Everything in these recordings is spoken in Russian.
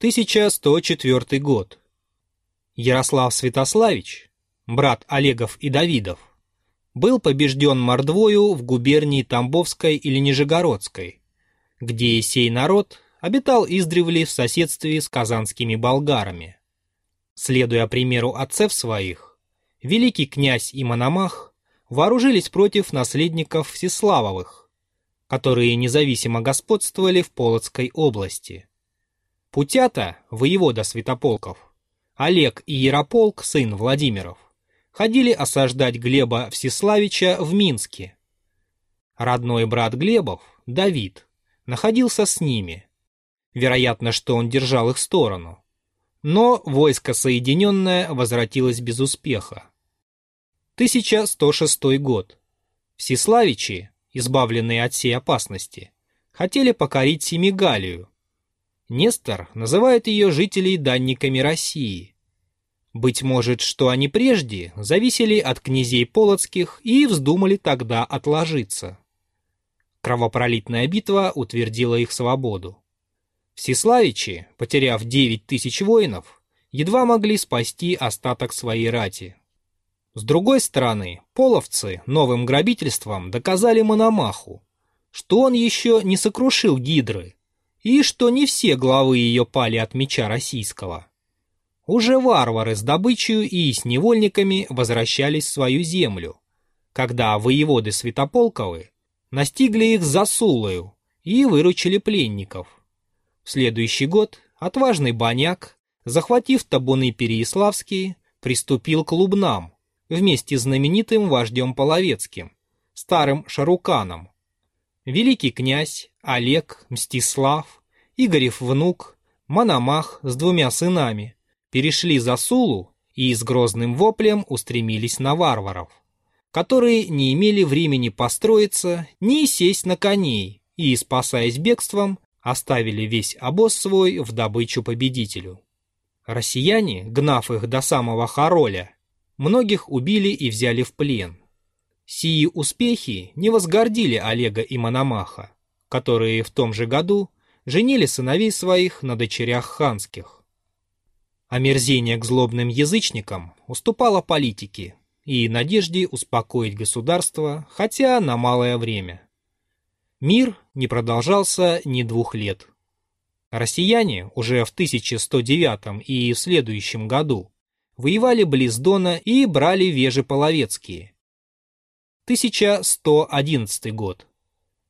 1104 год. Ярослав Святославич, брат Олегов и Давидов, был побежден Мордвою в губернии Тамбовской или Нижегородской, где сей народ обитал издревле в соседстве с казанскими болгарами. Следуя примеру отцев своих, великий князь и Мономах вооружились против наследников Всеславовых, которые независимо господствовали в Полоцкой области. Путята, воевода Святополков, Олег и Ярополк, сын Владимиров, ходили осаждать Глеба Всеславича в Минске. Родной брат Глебов, Давид, находился с ними. Вероятно, что он держал их сторону. Но войско соединенное возвратилось без успеха. 1106 год. Всеславичи, избавленные от всей опасности, хотели покорить Семигалию, Нестор называет ее жителей данниками России. Быть может, что они прежде зависели от князей полоцких и вздумали тогда отложиться. Кровопролитная битва утвердила их свободу. Всеславичи, потеряв 9 тысяч воинов, едва могли спасти остаток своей рати. С другой стороны, половцы новым грабительством доказали Мономаху, что он еще не сокрушил Гидры, и что не все главы ее пали от меча российского. Уже варвары с добычей и с невольниками возвращались в свою землю, когда воеводы Святополковы настигли их за Сулою и выручили пленников. В следующий год отважный баняк, захватив табуны Переяславские, приступил к Лубнам вместе с знаменитым вождем Половецким, старым Шаруканом, великий князь, Олег, Мстислав, Игорев внук, Мономах с двумя сынами перешли за Сулу и с грозным воплем устремились на варваров, которые не имели времени построиться ни сесть на коней и, спасаясь бегством, оставили весь обоз свой в добычу победителю. Россияне, гнав их до самого Хароля, многих убили и взяли в плен. Сии успехи не возгордили Олега и Мономаха, которые в том же году женили сыновей своих на дочерях ханских. Омерзение к злобным язычникам уступало политике и надежде успокоить государство, хотя на малое время. Мир не продолжался ни двух лет. Россияне уже в 1109 и в следующем году воевали близ Дона и брали вежи половецкие – 1111 год.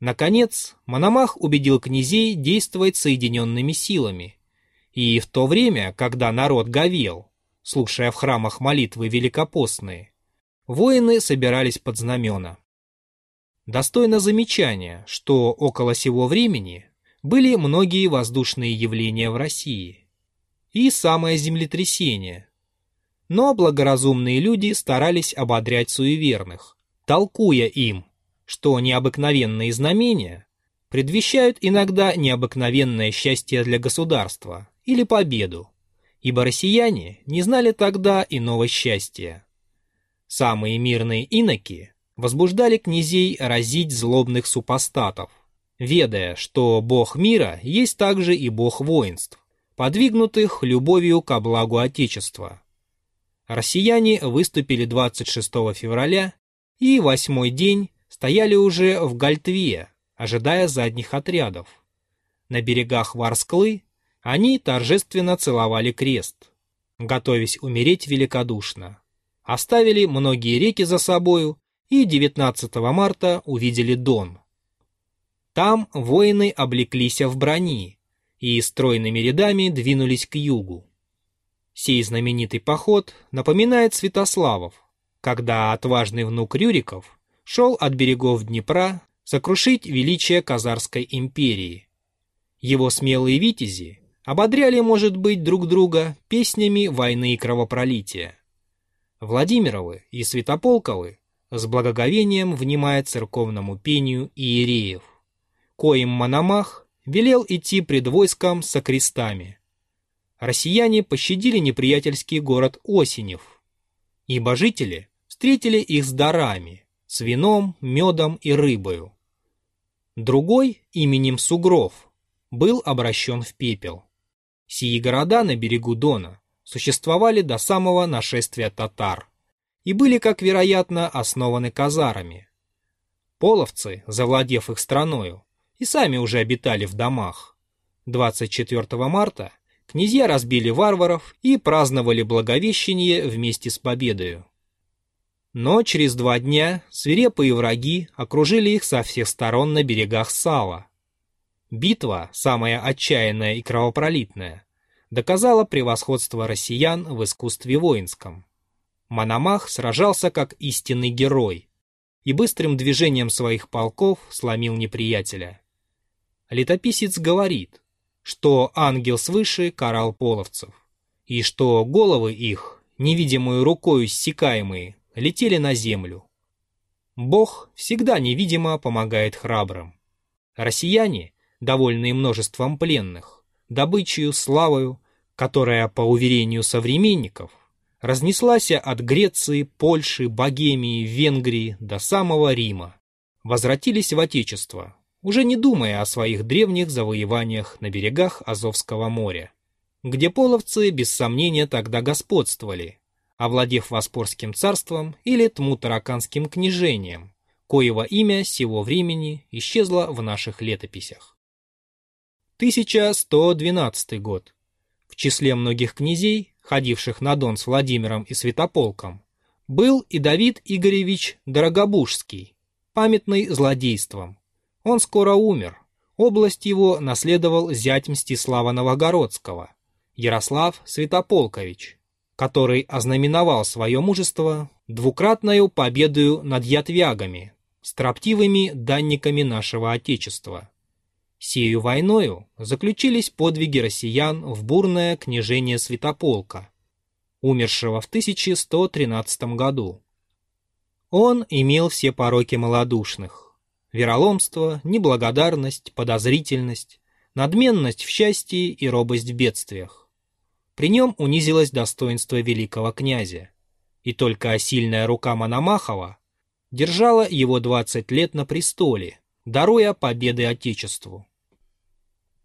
Наконец, Мономах убедил князей действовать соединенными силами. И в то время, когда народ говел, слушая в храмах молитвы великопостные, воины собирались под знамена. Достойно замечания, что около сего времени были многие воздушные явления в России. И самое землетрясение. Но благоразумные люди старались ободрять суеверных – толкуя им, что необыкновенные знамения предвещают иногда необыкновенное счастье для государства или победу, ибо россияне не знали тогда иного счастья. Самые мирные иноки возбуждали князей разить злобных супостатов, ведая, что бог мира есть также и бог воинств, подвигнутых любовью ко благу Отечества. Россияне выступили 26 февраля и восьмой день стояли уже в Гальтве, ожидая задних отрядов. На берегах Варсклы они торжественно целовали крест, готовясь умереть великодушно. Оставили многие реки за собою и 19 марта увидели Дон. Там воины облеклись в брони и стройными рядами двинулись к югу. Сей знаменитый поход напоминает Святославов, когда отважный внук Рюриков шел от берегов Днепра сокрушить величие Казарской империи. Его смелые витязи ободряли, может быть, друг друга песнями войны и кровопролития. Владимировы и Святополковы с благоговением внимая церковному пению иереев, коим Мономах велел идти пред войском со крестами. Россияне пощадили неприятельский город Осенев, ибо жители встретили их с дарами, с вином, медом и рыбою. Другой, именем Сугров, был обращен в пепел. Сии города на берегу Дона существовали до самого нашествия татар и были, как вероятно, основаны казарами. Половцы, завладев их страною, и сами уже обитали в домах. 24 марта князья разбили варваров и праздновали Благовещение вместе с победою. Но через два дня свирепые враги окружили их со всех сторон на берегах Сала. Битва, самая отчаянная и кровопролитная, доказала превосходство россиян в искусстве воинском. Мономах сражался как истинный герой и быстрым движением своих полков сломил неприятеля. Летописец говорит, что ангел свыше карал половцев, и что головы их, невидимую рукою ссекаемые, летели на землю. Бог всегда невидимо помогает храбрым. Россияне, довольные множеством пленных, добычей, славою, которая, по уверению современников, разнеслась от Греции, Польши, Богемии, Венгрии до самого Рима, возвратились в Отечество, уже не думая о своих древних завоеваниях на берегах Азовского моря, где половцы без сомнения тогда господствовали, овладев Воспорским царством или Тмутараканским княжением, коего имя сего времени исчезло в наших летописях. 1112 год. В числе многих князей, ходивших на Дон с Владимиром и Святополком, был и Давид Игоревич Дорогобужский, памятный злодейством. Он скоро умер. Область его наследовал зять Мстислава Новогородского, Ярослав Святополкович, который ознаменовал свое мужество двукратною победою над ятвягами, строптивыми данниками нашего Отечества. Сею войною заключились подвиги россиян в бурное княжение Святополка, умершего в 1113 году. Он имел все пороки малодушных – вероломство, неблагодарность, подозрительность, надменность в счастье и робость в бедствиях. При нем унизилось достоинство великого князя, и только сильная рука Мономахова держала его 20 лет на престоле, даруя победы Отечеству.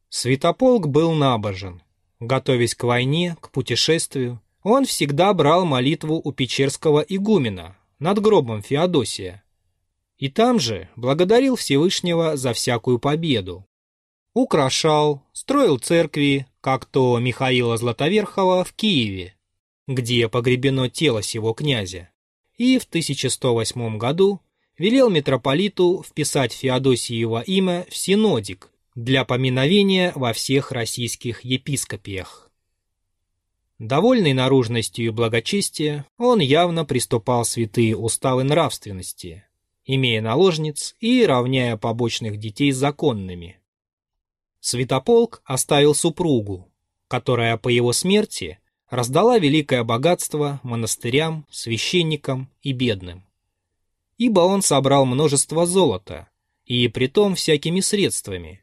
Святополк был набожен. Готовясь к войне, к путешествию, он всегда брал молитву у Печерского игумена над гробом Феодосия. И там же благодарил Всевышнего за всякую победу. Украшал, строил церкви, как то Михаила Златоверхова в Киеве, где погребено тело сего князя, и в 1108 году велел митрополиту вписать Феодосиево имя в синодик для поминовения во всех российских епископиях. Довольный наружностью и благочестия, он явно приступал святые уставы нравственности, имея наложниц и равняя побочных детей законными. Святополк оставил супругу, которая по его смерти раздала великое богатство монастырям, священникам и бедным. Ибо он собрал множество золота, и притом всякими средствами,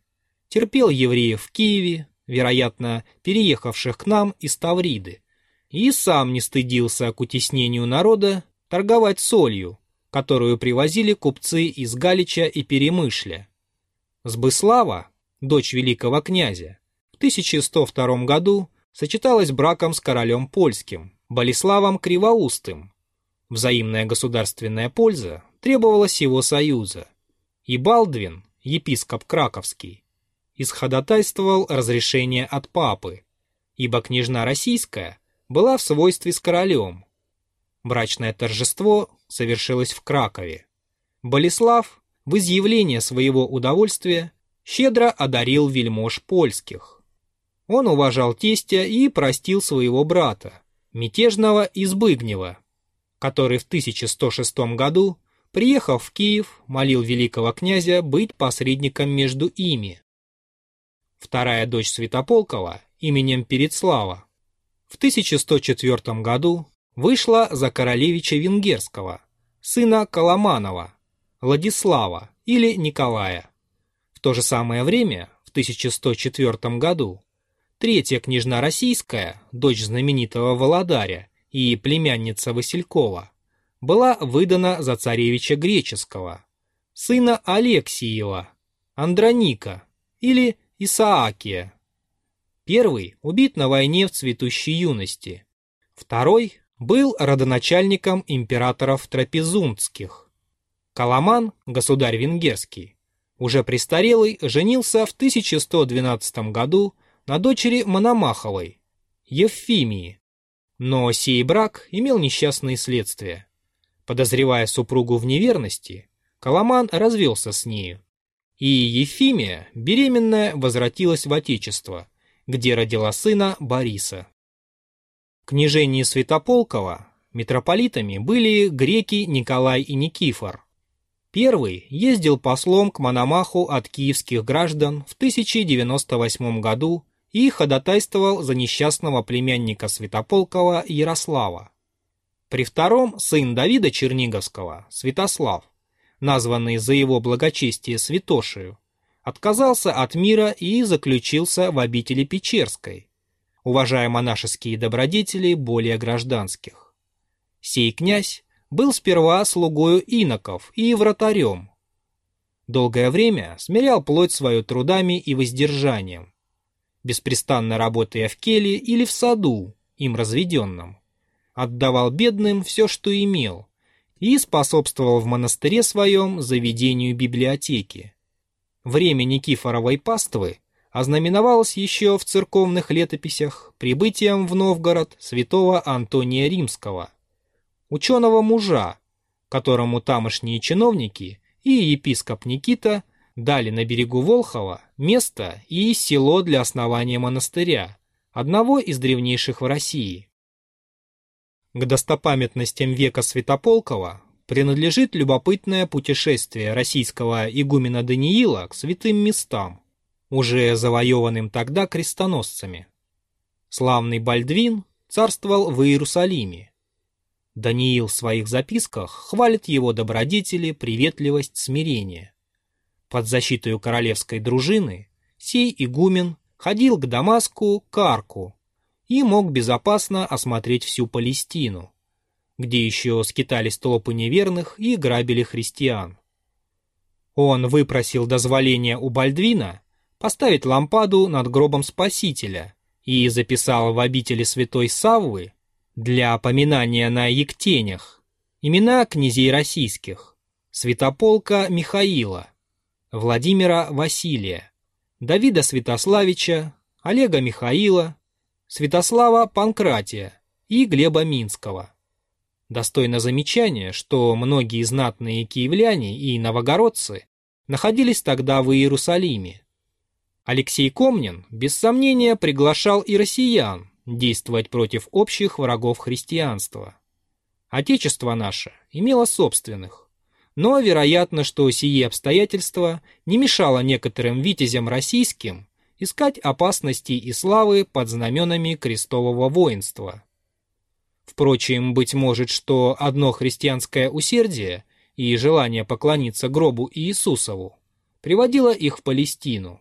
терпел евреев в Киеве, вероятно, переехавших к нам из Тавриды, и сам не стыдился к утеснению народа торговать солью, которую привозили купцы из Галича и Перемышля. Сбыслава, дочь великого князя, в 1102 году сочеталась браком с королем польским, Болеславом Кривоустым. Взаимная государственная польза требовала сего союза, и Балдвин, епископ Краковский, исходатайствовал разрешение от папы, ибо княжна российская была в свойстве с королем. Брачное торжество совершилось в Кракове. Болеслав в изъявление своего удовольствия щедро одарил вельмож польских. Он уважал тестя и простил своего брата, мятежного Избыгнева, который в 1106 году, приехав в Киев, молил великого князя быть посредником между ими. Вторая дочь Святополкова именем Передслава в 1104 году вышла за королевича Венгерского, сына Коломанова, Владислава или Николая то же самое время, в 1104 году, третья княжна российская, дочь знаменитого Володаря и племянница Василькова, была выдана за царевича греческого, сына Алексиева, Андроника или Исаакия. Первый убит на войне в цветущей юности. Второй был родоначальником императоров Трапезундских. Каламан, государь венгерский, уже престарелый, женился в 1112 году на дочери Мономаховой, Евфимии. Но сей брак имел несчастные следствия. Подозревая супругу в неверности, Каламан развелся с нею. И Ефимия, беременная, возвратилась в Отечество, где родила сына Бориса. В княжении Святополкова митрополитами были греки Николай и Никифор. Первый ездил послом к Мономаху от киевских граждан в 1098 году и ходатайствовал за несчастного племянника Святополкова Ярослава. При втором сын Давида Черниговского, Святослав, названный за его благочестие Святошию, отказался от мира и заключился в обители Печерской, уважая монашеские добродетели более гражданских. Сей князь был сперва слугою иноков и вратарем. Долгое время смирял плоть свою трудами и воздержанием, беспрестанно работая в келе или в саду, им разведенном. Отдавал бедным все, что имел, и способствовал в монастыре своем заведению библиотеки. Время Никифоровой паствы ознаменовалось еще в церковных летописях прибытием в Новгород святого Антония Римского, ученого мужа, которому тамошние чиновники и епископ Никита дали на берегу Волхова место и село для основания монастыря, одного из древнейших в России. К достопамятностям века Святополкова принадлежит любопытное путешествие российского игумена Даниила к святым местам, уже завоеванным тогда крестоносцами. Славный Бальдвин царствовал в Иерусалиме. Даниил в своих записках хвалит его добродетели, приветливость, смирение. Под защитой королевской дружины сей игумен ходил к Дамаску, к Арку и мог безопасно осмотреть всю Палестину, где еще скитались толпы неверных и грабили христиан. Он выпросил дозволения у Бальдвина поставить лампаду над гробом Спасителя и записал в обители святой Саввы для поминания на Ектенях имена князей российских, святополка Михаила, Владимира Василия, Давида Святославича, Олега Михаила, Святослава Панкратия и Глеба Минского. Достойно замечания, что многие знатные киевляне и новогородцы находились тогда в Иерусалиме. Алексей Комнин, без сомнения, приглашал и россиян действовать против общих врагов христианства. Отечество наше имело собственных, но вероятно, что сие обстоятельства не мешало некоторым витязям российским искать опасности и славы под знаменами крестового воинства. Впрочем, быть может, что одно христианское усердие и желание поклониться гробу Иисусову приводило их в Палестину.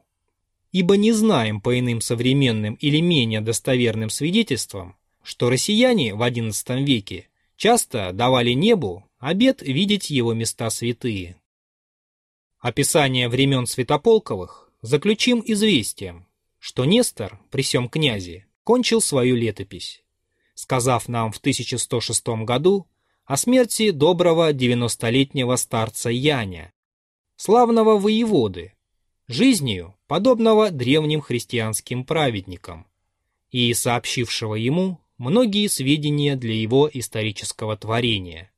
Ибо не знаем по иным современным или менее достоверным свидетельствам, что россияне в XI веке часто давали небу обет видеть его места святые. Описание времен Святополковых заключим известием, что Нестор при сём князе кончил свою летопись, сказав нам в 1106 году о смерти доброго девяностолетнего старца Яня, славного воеводы, жизнью подобного древним христианским праведникам, и сообщившего ему многие сведения для его исторического творения.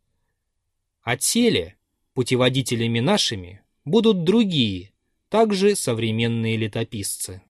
Отселе путеводителями нашими будут другие, также современные летописцы.